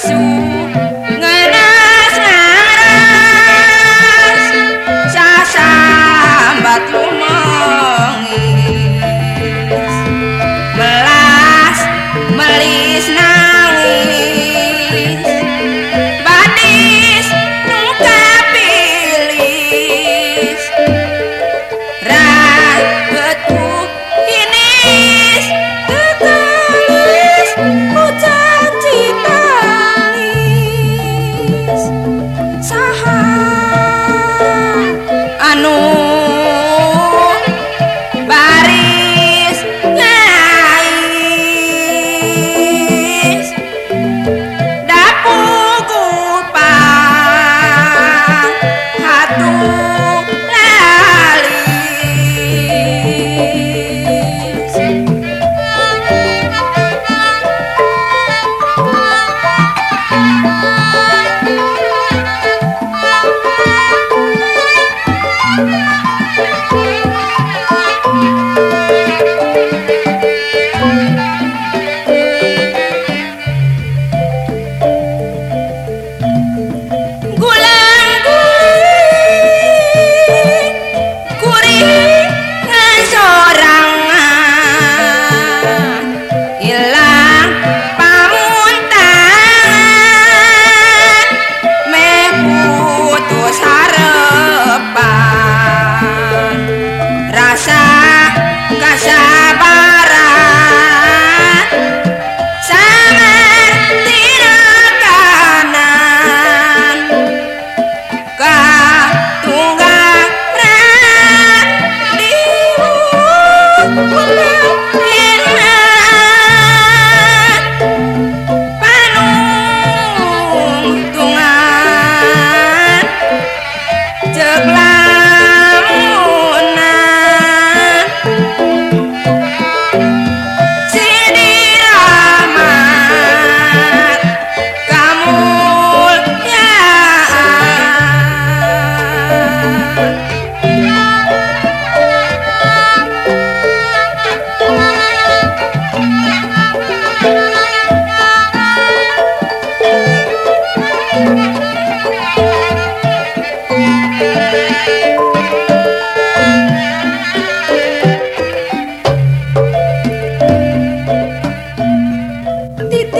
soon.